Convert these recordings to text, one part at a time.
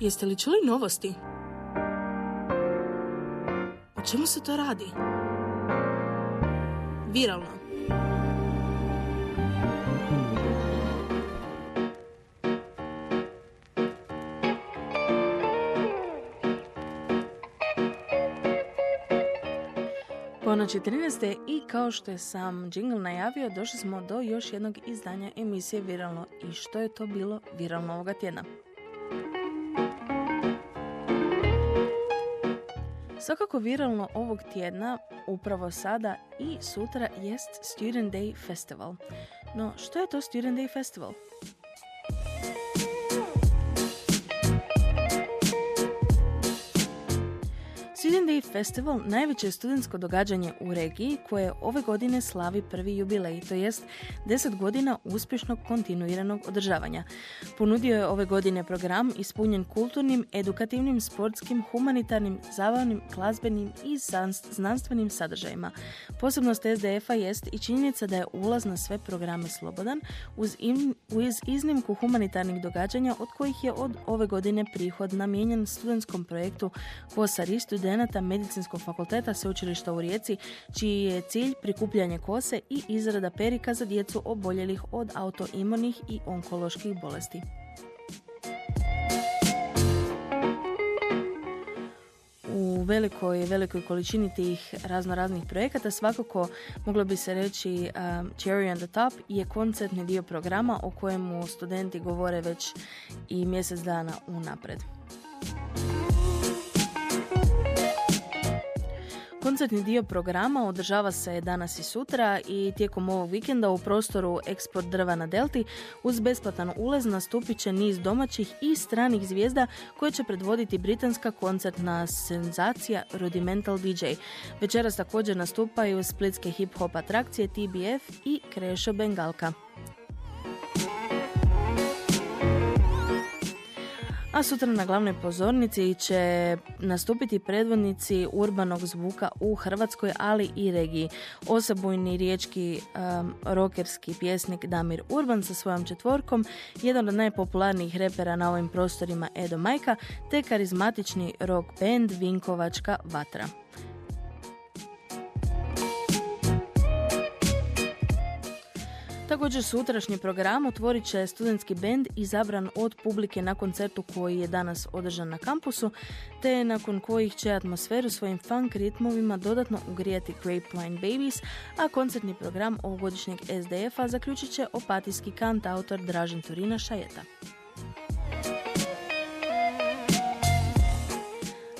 Jeste li čuli novosti? O čemu se to radi? Viralno. Ponoći 13. i kao što je sam jingle najavio, došli smo do još jednog izdanja emisije Viralno. I što je to bilo viralno ovoga tjedna? Svakako viralno ovog tjedna, upravo sada i sutra, jest Student Day Festival. No, što je to Student Day Festival? Student Day Festival najveće je studentsko događanje u regiji koje ove godine slavi prvi jubilej, to jest 10 godina uspješnog kontinuiranog održavanja. Ponudio je ove godine program ispunjen kulturnim, edukativnim, sportskim, humanitarnim, zabavnim, glazbenim i znanstvenim sadržajima. Posebnost SDF-a jest i činjenica da je ulaz na sve programe slobodan uz, uz iznimku humanitarnih događanja od kojih je od ove godine prihod namijenjen studentskom projektu Kosari student studenata Medicinskog fakulteta Sveučilišta u Rijeci, čiji je cilj prikupljanje kose i izrada perika za djecu oboljelih od autoimunih i onkoloških bolesti. u velikoj, velikoj količini tih razno raznih projekata svakako moglo bi se reći um, Cherry on the Top je koncertni dio programa o kojemu studenti govore već i mjesec dana unapred. Koncertni dio programa održava se danas i sutra i tijekom ovog vikenda u prostoru Eksport drva na Delti uz besplatan ulaz nastupit će niz domaćih i stranih zvijezda koje će predvoditi britanska koncertna senzacija Rudimental DJ. Večeras također nastupaju splitske hip-hop atrakcije TBF i Krešo Bengalka. A sutra na glavnoj pozornici će nastupiti predvodnici urbanog zvuka u Hrvatskoj, ali i regiji. Osebujni riječki um, rokerski pjesnik Damir Urban sa svojom četvorkom, jedan od najpopularnijih repera na ovim prostorima Edo Majka, te karizmatični rock band Vinkovačka Vatra. Također sutrašnji program otvorit će studentski bend izabran od publike na koncertu koji je danas održan na kampusu, te nakon kojih će atmosferu svojim funk ritmovima dodatno ugrijati Grapevine Babies, a koncertni program ovogodišnjeg SDF-a zaključit će opatijski kant autor Dražen Turina Šajeta.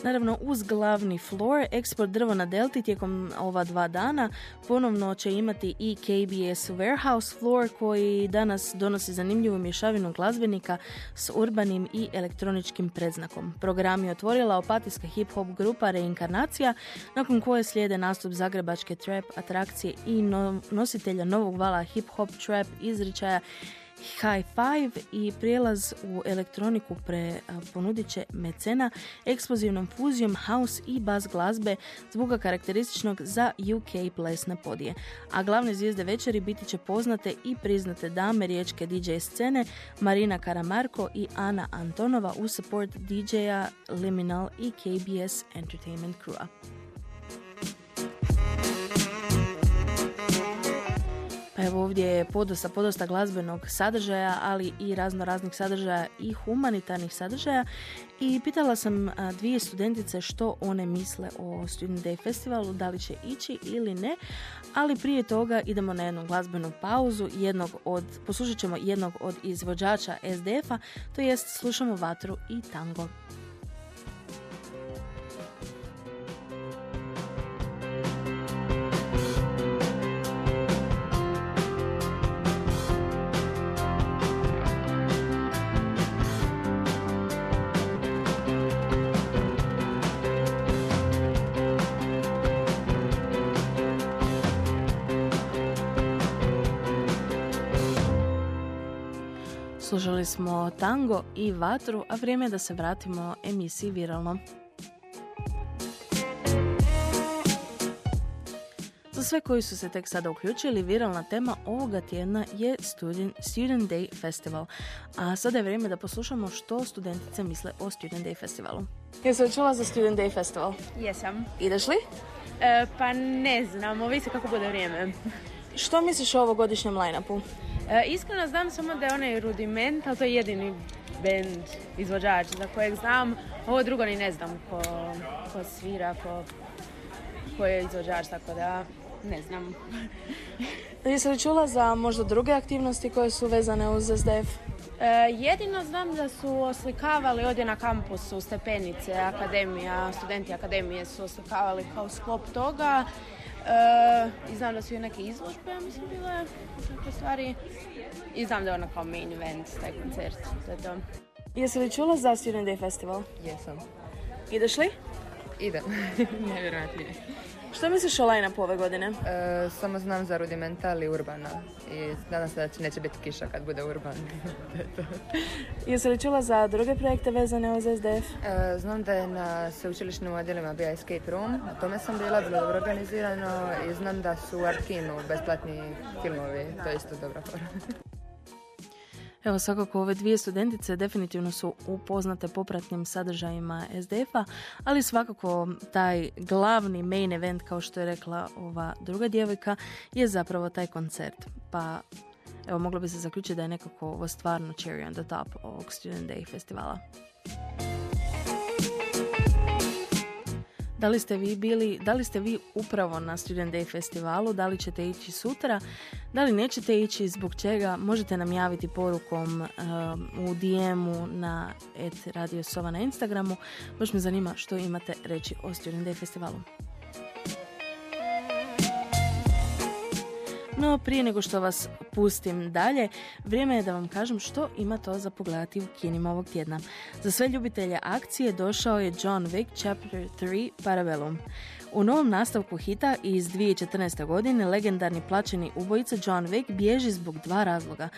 Naravno, uz glavni floor, eksport drvo na Delti tijekom ova dva dana ponovno će imati i KBS Warehouse floor koji danas donosi zanimljivu mješavinu glazbenika s urbanim i elektroničkim predznakom. Program je otvorila opatijska hip-hop grupa Reinkarnacija, nakon koje slijede nastup zagrebačke trap atrakcije i nositelja novog vala hip-hop trap izričaja High Five i prijelaz u elektroniku pre ponudit će mecena eksplozivnom fuzijom house i bas glazbe zvuka karakterističnog za UK plesne podije. A glavne zvijezde večeri biti će poznate i priznate dame riječke DJ scene Marina Karamarko i Ana Antonova u support DJ-a Liminal i KBS Entertainment Crew. Ovdje je podosta, podosta glazbenog sadržaja, ali i razno raznih sadržaja i humanitarnih sadržaja. I pitala sam dvije studentice što one misle o Student Day festivalu, da li će ići ili ne. Ali prije toga idemo na jednu glazbenu pauzu, jednog od, poslušat ćemo jednog od izvođača SDF-a, to jest slušamo vatru i tango. Slušali smo tango i vatru, a vrijeme je da se vratimo emisiji Viralno. Za sve koji su se tek sada uključili, viralna tema ovoga tjedna je Student, Student Day Festival. A sada je vrijeme da poslušamo što studentice misle o Student Day Festivalu. Jesi li čula za Student Day Festival? Jesam. Ideš li? E, pa ne znam, ovisi kako bude vrijeme. Što misliš o ovogodišnjem line-upu? E, iskreno znam samo da je onaj rudiment, ali to je jedini band, izvođač za kojeg znam. Ovo drugo ni ne znam ko, ko svira, ko, ko je izvođač, tako da ne znam. Jesi li čula za možda druge aktivnosti koje su vezane uz SDF? E, jedino znam da su oslikavali ovdje na kampusu stepenice, akademija, studenti akademije su oslikavali kao sklop toga. E, I znam da su i neke izložbe, ja mislim, bile neke stvari. I znam da je ono kao main event, taj koncert, to je to. Jesi li čula za Student Day Festival? Jesam. Ideš li? Idem. Nevjerojatno je. Što misliš o line-upu ove godine? E, samo znam za rudimental i urbana. I nadam se da će, neće biti kiša kad bude urban. Jesi li čula za druge projekte vezane uz SDF? E, znam da je na sveučilišnim odjelima bio escape room. Na tome sam bila, bilo dobro organizirano. I znam da su u Arkinu besplatni filmovi. To je isto dobra fora. Evo svakako ove dvije studentice definitivno su upoznate popratnim sadržajima SDF-a, ali svakako taj glavni main event kao što je rekla ova druga djevojka je zapravo taj koncert. Pa evo moglo bi se zaključiti da je nekako ovo stvarno cherry on the top ovog Student Day festivala. Da li ste vi bili, da li ste vi upravo na Student Day festivalu, da li ćete ići sutra, da li nećete ići, zbog čega, možete nam javiti porukom um, u DM-u na et Radio Sova na Instagramu. Baš me zanima što imate reći o Student Day festivalu. No, prije nego što vas pustim dalje, vrijeme je da vam kažem što ima to za pogledati u kinima ovog tjedna. Za sve ljubitelje akcije došao je John Wick Chapter 3 Parabellum. U novom nastavku hita iz 2014. godine legendarni plaćeni ubojica John Wick bježi zbog dva razloga.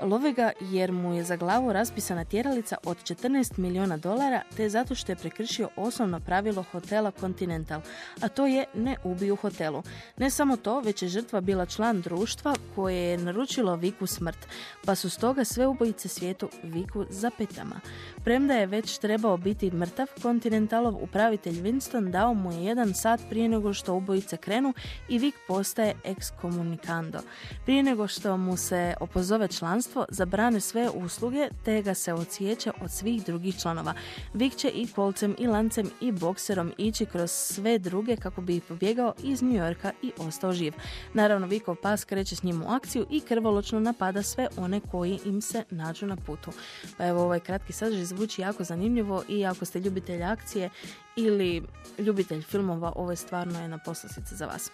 Love ga jer mu je za glavu raspisana tjeralica od 14 milijuna dolara te zato što je prekršio osnovno pravilo hotela Continental, a to je ne ubi u hotelu. Ne samo to, već je žrtva bila član društva koje je naručilo Viku smrt, pa su stoga sve ubojice svijetu Viku za petama. Premda je već trebao biti mrtav, Continentalov upravitelj Winston dao mu je jedan sat prije nego što ubojice krenu i Vik postaje ex-komunikando. Prije nego što mu se opozove članstvo, zabrane sve usluge te ga se ocijeće od svih drugih članova. Vik će i kolcem i lancem i bokserom ići kroz sve druge kako bi pobjegao iz New Yorka i ostao živ. Naravno, Vikov pas kreće s njim u akciju i krvoločno napada sve one koji im se nađu na putu. Pa evo, ovaj kratki sadržaj zvuči jako zanimljivo i ako ste ljubitelj akcije ili ljubitelj filmova, ovo je stvarno jedna poslastica za vas.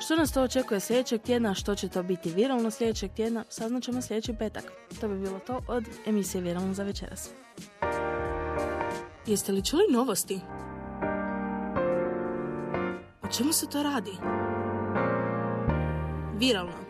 Što nas to očekuje sljedećeg tjedna, što će to biti viralno sljedećeg tjedna, saznat ćemo sljedeći petak. To bi bilo to od emisije Viralno za večeras. Jeste li čuli novosti? Čemu se to radi? Viralno.